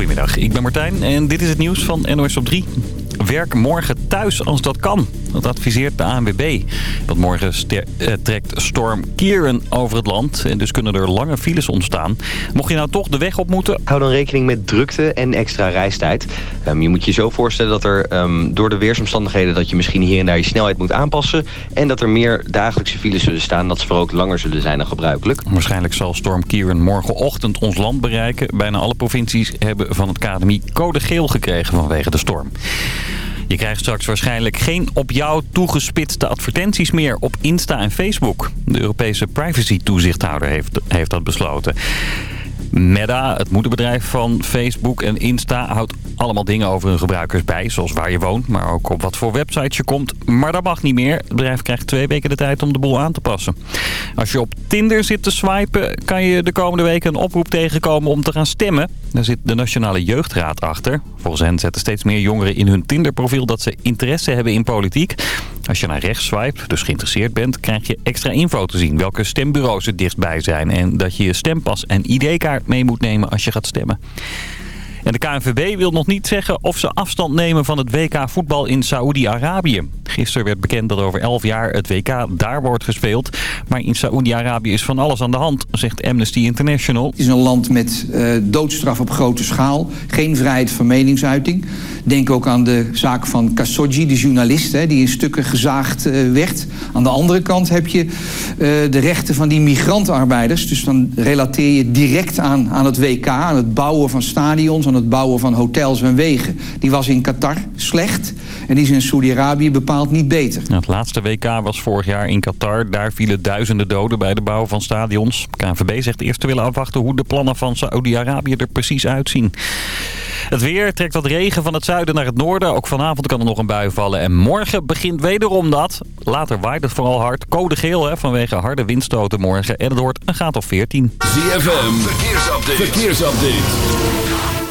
Goedemiddag, ik ben Martijn en dit is het nieuws van NOS op 3. Werk morgen thuis als dat kan. Dat adviseert de ANWB. Want morgen eh, trekt storm Kieran over het land. En dus kunnen er lange files ontstaan. Mocht je nou toch de weg op moeten... Hou dan rekening met drukte en extra reistijd. Um, je moet je zo voorstellen dat er um, door de weersomstandigheden... dat je misschien hier en daar je snelheid moet aanpassen. En dat er meer dagelijkse files zullen staan. Dat ze voor ook langer zullen zijn dan gebruikelijk. Waarschijnlijk zal storm Kieran morgenochtend ons land bereiken. Bijna alle provincies hebben van het KNMI code geel gekregen vanwege de storm. Je krijgt straks waarschijnlijk geen op jou toegespitste advertenties meer op Insta en Facebook. De Europese privacy-toezichthouder heeft, heeft dat besloten. Meta, het moederbedrijf van Facebook en Insta, houdt allemaal dingen over hun gebruikers bij. Zoals waar je woont, maar ook op wat voor websites je komt. Maar dat mag niet meer. Het bedrijf krijgt twee weken de tijd om de boel aan te passen. Als je op Tinder zit te swipen, kan je de komende weken een oproep tegenkomen om te gaan stemmen. Daar zit de Nationale Jeugdraad achter. Volgens hen zetten steeds meer jongeren in hun Tinder-profiel dat ze interesse hebben in politiek. Als je naar rechts swipe, dus geïnteresseerd bent, krijg je extra info te zien. Welke stembureaus er dichtbij zijn en dat je je stempas en ID-kaart mee moet nemen als je gaat stemmen. En de KNVB wil nog niet zeggen of ze afstand nemen van het WK voetbal in Saoedi-Arabië. Gisteren werd bekend dat over 11 jaar het WK daar wordt gespeeld. Maar in Saoedi-Arabië is van alles aan de hand, zegt Amnesty International. Het is een land met uh, doodstraf op grote schaal. Geen vrijheid van meningsuiting. Denk ook aan de zaak van Khashoggi, de journalist, hè, die in stukken gezaagd uh, werd. Aan de andere kant heb je uh, de rechten van die migrantarbeiders. Dus dan relateer je direct aan, aan het WK, aan het bouwen van stadions aan het bouwen van hotels en wegen. Die was in Qatar slecht en die is in Saudi-Arabië bepaald niet beter. het laatste WK was vorig jaar in Qatar. Daar vielen duizenden doden bij de bouw van stadions. KNVB zegt eerst te willen afwachten hoe de plannen van Saudi-Arabië er precies uitzien. Het weer trekt wat regen van het zuiden naar het noorden. Ook vanavond kan er nog een bui vallen. En morgen begint wederom dat. Later waait het vooral hard. Code geel hè, vanwege harde windstoten morgen. En het wordt een graad of 14. ZFM, verkeersupdate. verkeersupdate.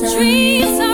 Trees are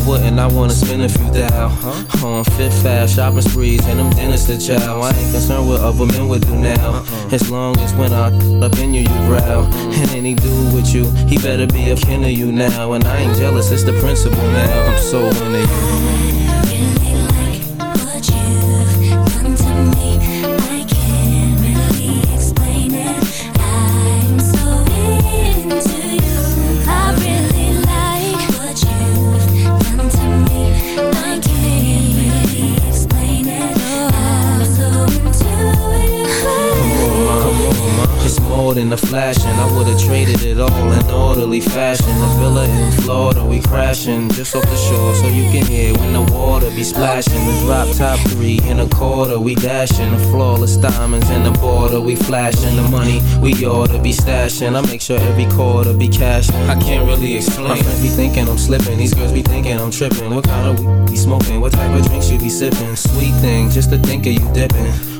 Why wouldn't I wanna spend a few thou? Huh? On fifth fast shopping sprees and them dinners to chow. I ain't concerned what other men would do now. Uh-uh. As long as when I up in you, you growl. And any dude with you, he better be a kin of you now. And I ain't jealous, it's the principle now. I'm so into you. Quarter, we dashing. The flawless diamonds in the border, we flashing. The money we ought to be stashing. I make sure every quarter be cashing. I can't really explain. My friends be thinking I'm slipping, these girls be thinking I'm tripping. What kind of weed be smoking? What type of drinks you be sipping? Sweet thing, just to think of you dipping.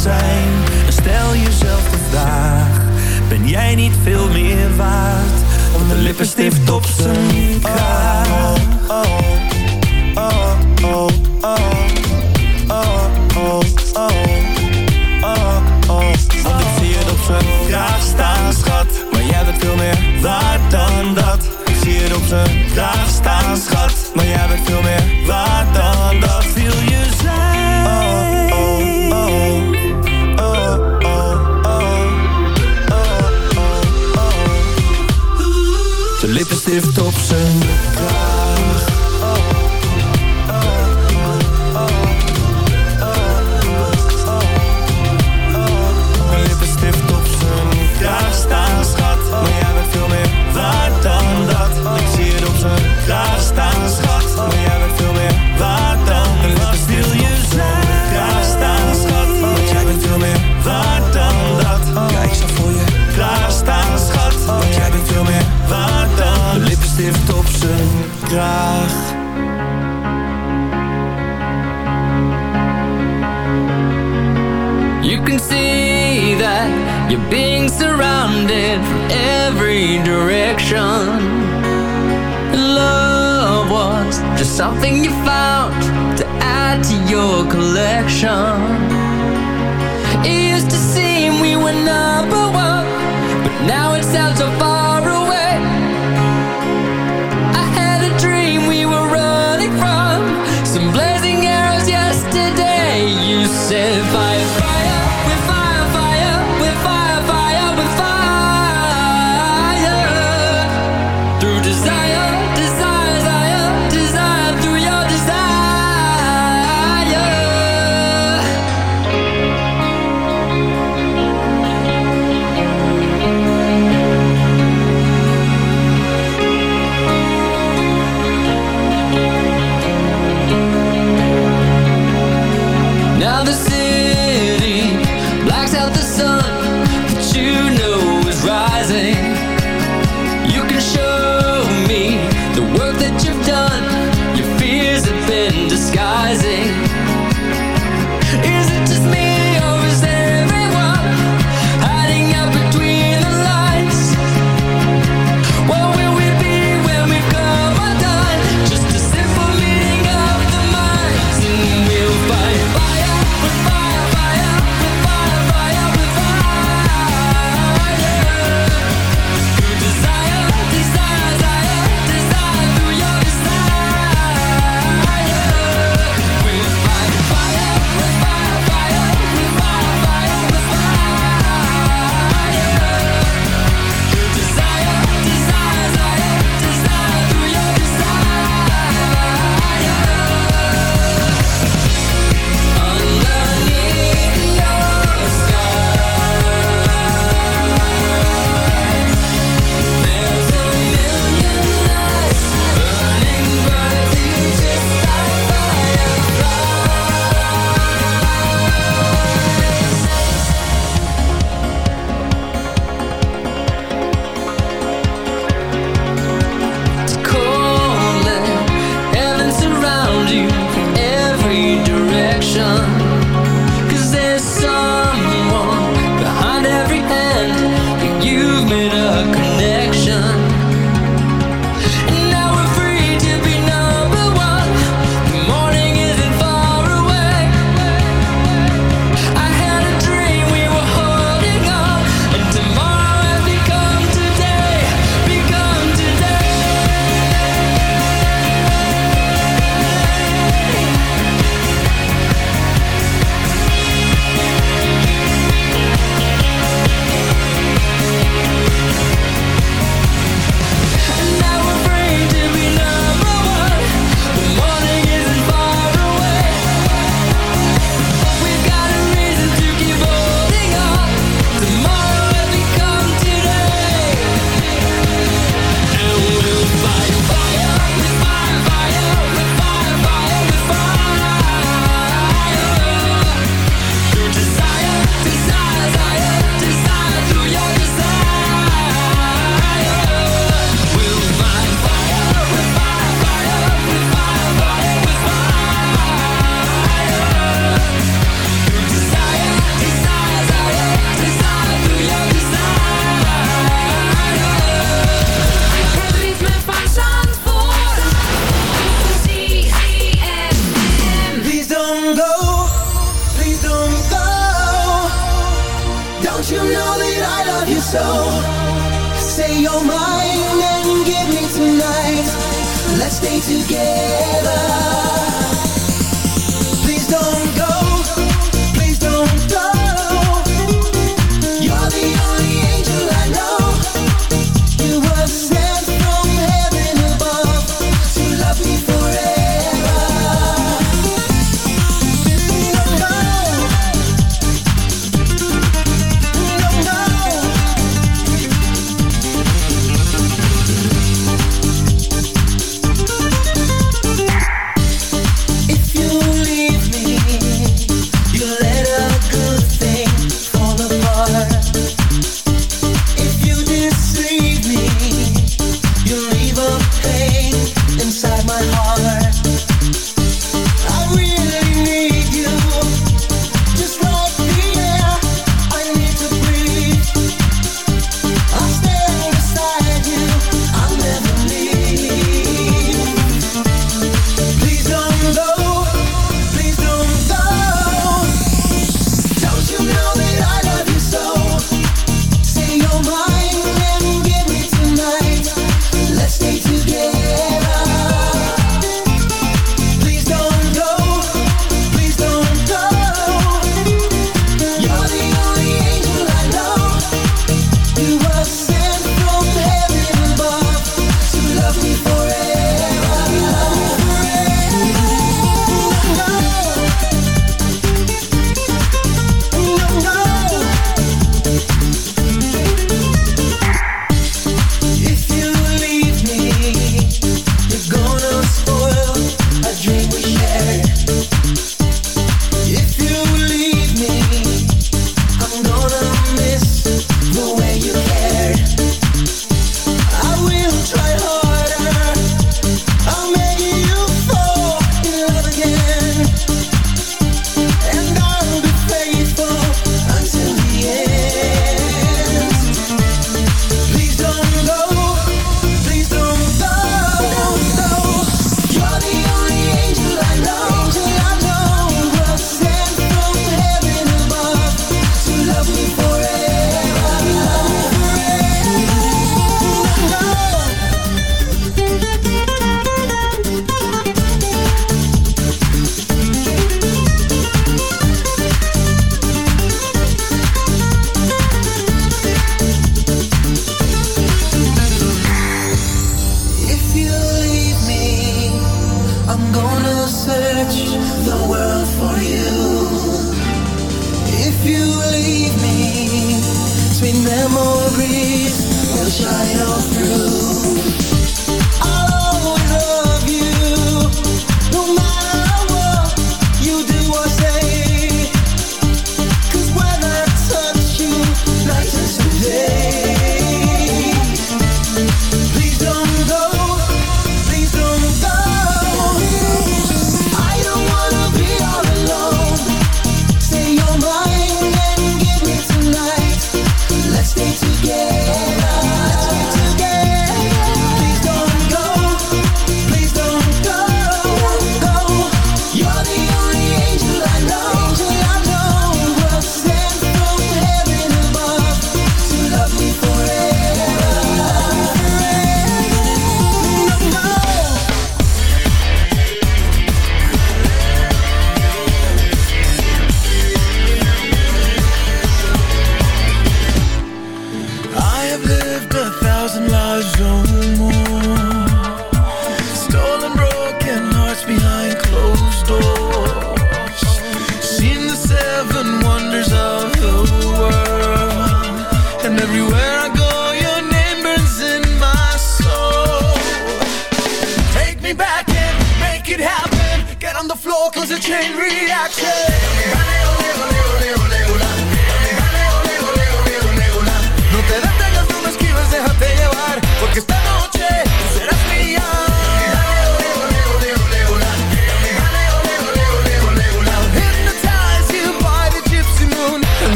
stel jezelf de vraag: ben jij niet veel meer waard? Om de lippenstift op zijn kraag. Oh, oh, oh, oh, oh, oh, oh, Want ik zie het op zijn kraag staan, schat. Maar jij bent veel meer waard dan dat. Ik zie het op zijn kraag staan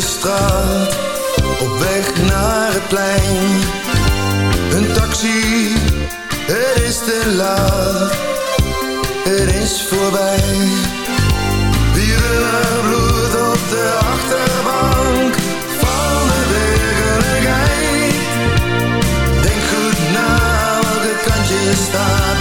straat, op weg naar het plein. Een taxi, het is te laat, het is voorbij. Wierenlig bloed op de achterbank van de werkelijkheid. Denk goed na welke kant je staat.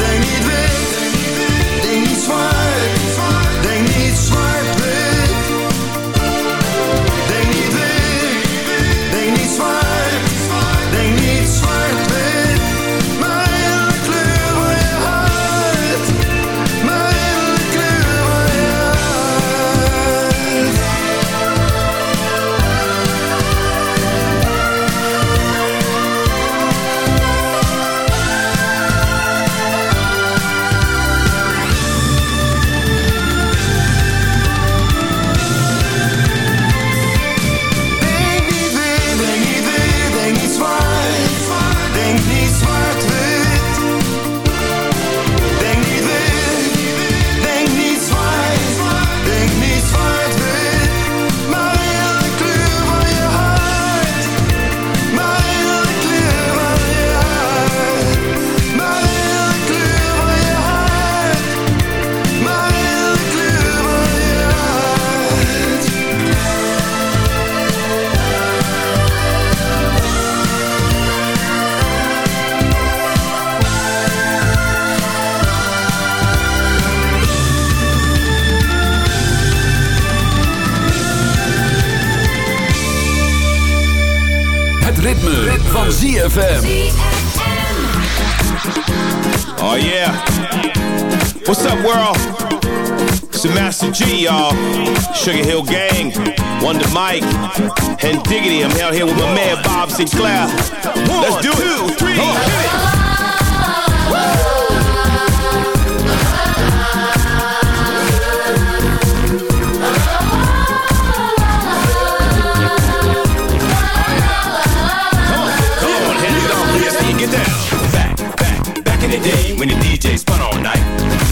Het ritme, van ZFM. Oh yeah. What's up, world? It's the Master Gee, y'all. Sugar Hill Gang, Wonder Mike, and Diggity. I'm out here with my man Bob Sinclar. Let's do it. Come on, hit it.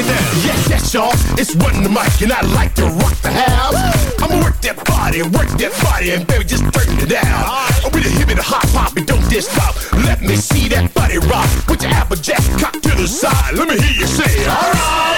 on down. Yes, yes, y'all. It's run the mic, and I like to rock the house. I'ma work that body, work that body, and baby, just turn it down. I'm with the hip and the hot pop, and don't diss stop. Let me see that body rock. Put your applejack cock to the side. Let me hear you say, alright.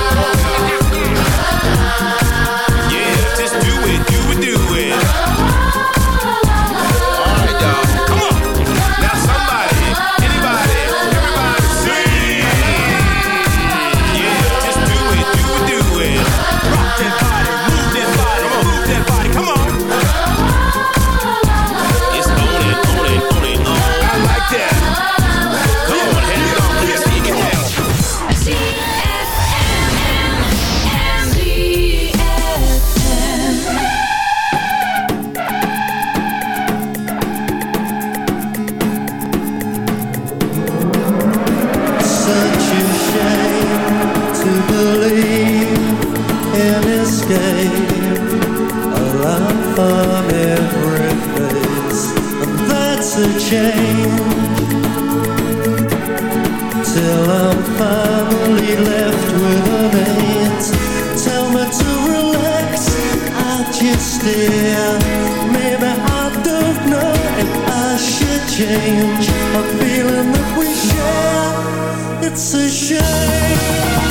on every face, and that's a change. Till I'm finally left with a eight. Tell me to relax, I just stare. Maybe I don't know if I should change. A feeling that we share. It's a shame.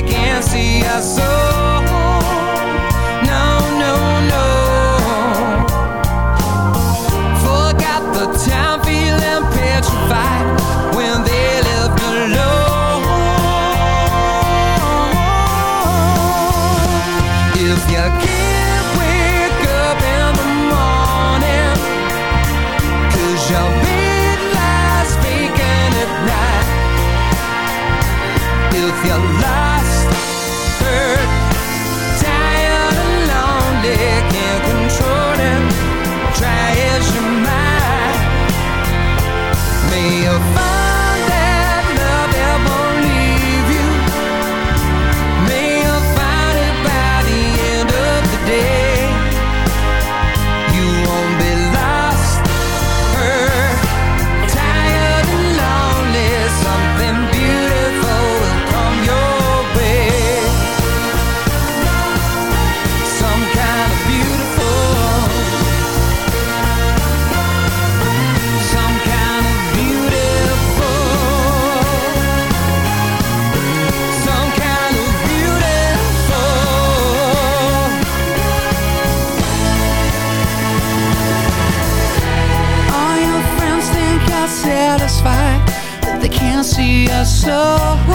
they can't see us. So so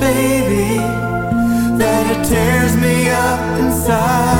baby, that it tears me up inside.